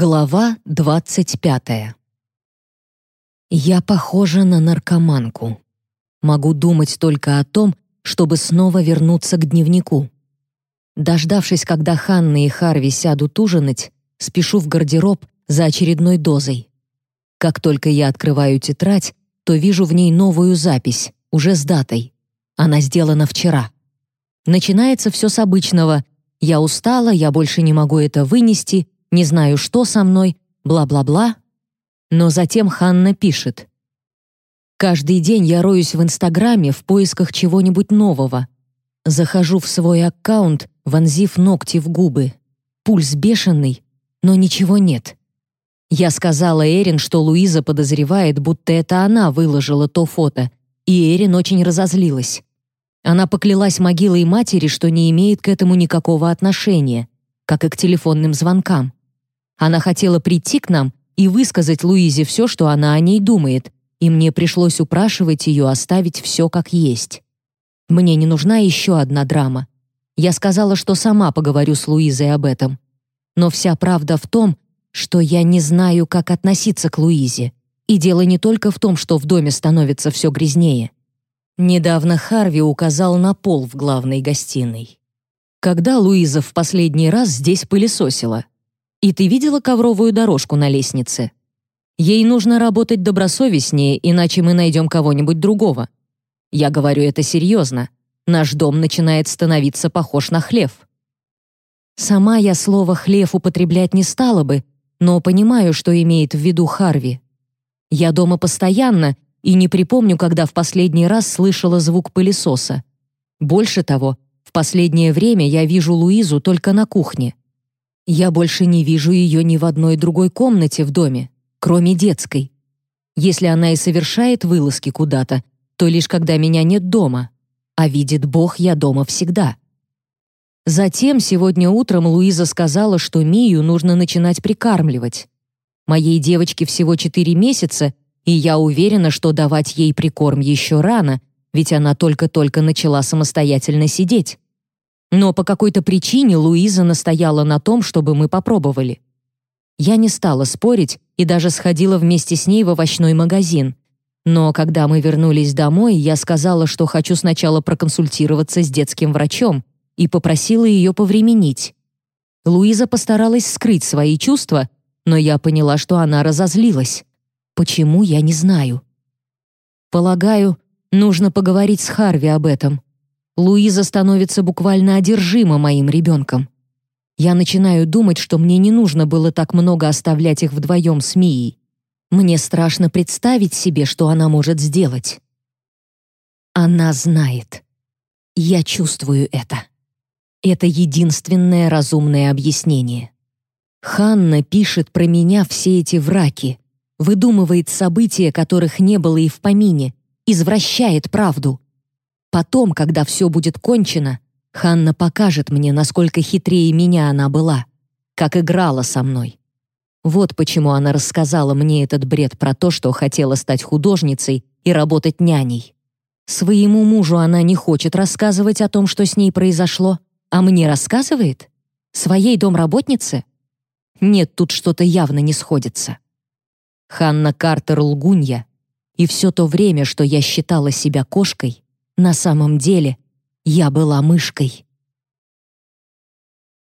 Глава двадцать пятая. Я похожа на наркоманку. Могу думать только о том, чтобы снова вернуться к дневнику. Дождавшись, когда Ханна и Харви сядут ужинать, спешу в гардероб за очередной дозой. Как только я открываю тетрадь, то вижу в ней новую запись, уже с датой. Она сделана вчера. Начинается все с обычного «я устала, я больше не могу это вынести», не знаю, что со мной, бла-бла-бла. Но затем Ханна пишет. Каждый день я роюсь в Инстаграме в поисках чего-нибудь нового. Захожу в свой аккаунт, вонзив ногти в губы. Пульс бешеный, но ничего нет. Я сказала Эрин, что Луиза подозревает, будто это она выложила то фото, и Эрин очень разозлилась. Она поклялась могилой матери, что не имеет к этому никакого отношения, как и к телефонным звонкам. Она хотела прийти к нам и высказать Луизе все, что она о ней думает, и мне пришлось упрашивать ее оставить все как есть. Мне не нужна еще одна драма. Я сказала, что сама поговорю с Луизой об этом. Но вся правда в том, что я не знаю, как относиться к Луизе. И дело не только в том, что в доме становится все грязнее. Недавно Харви указал на пол в главной гостиной. Когда Луиза в последний раз здесь пылесосила? И ты видела ковровую дорожку на лестнице? Ей нужно работать добросовестнее, иначе мы найдем кого-нибудь другого. Я говорю это серьезно. Наш дом начинает становиться похож на хлев. Сама я слово «хлев» употреблять не стала бы, но понимаю, что имеет в виду Харви. Я дома постоянно и не припомню, когда в последний раз слышала звук пылесоса. Больше того, в последнее время я вижу Луизу только на кухне. Я больше не вижу ее ни в одной другой комнате в доме, кроме детской. Если она и совершает вылазки куда-то, то лишь когда меня нет дома, а видит Бог, я дома всегда. Затем сегодня утром Луиза сказала, что Мию нужно начинать прикармливать. Моей девочке всего 4 месяца, и я уверена, что давать ей прикорм еще рано, ведь она только-только начала самостоятельно сидеть. Но по какой-то причине Луиза настояла на том, чтобы мы попробовали. Я не стала спорить и даже сходила вместе с ней в овощной магазин. Но когда мы вернулись домой, я сказала, что хочу сначала проконсультироваться с детским врачом и попросила ее повременить. Луиза постаралась скрыть свои чувства, но я поняла, что она разозлилась. Почему, я не знаю. Полагаю, нужно поговорить с Харви об этом. Луиза становится буквально одержима моим ребенком. Я начинаю думать, что мне не нужно было так много оставлять их вдвоем с Мией. Мне страшно представить себе, что она может сделать. Она знает. Я чувствую это. Это единственное разумное объяснение. Ханна пишет про меня все эти враки, выдумывает события, которых не было и в помине, извращает правду. Потом, когда все будет кончено, Ханна покажет мне, насколько хитрее меня она была, как играла со мной. Вот почему она рассказала мне этот бред про то, что хотела стать художницей и работать няней. Своему мужу она не хочет рассказывать о том, что с ней произошло, а мне рассказывает? Своей домработнице? Нет, тут что-то явно не сходится. Ханна Картер лгунья, и все то время, что я считала себя кошкой, на самом деле я была мышкой.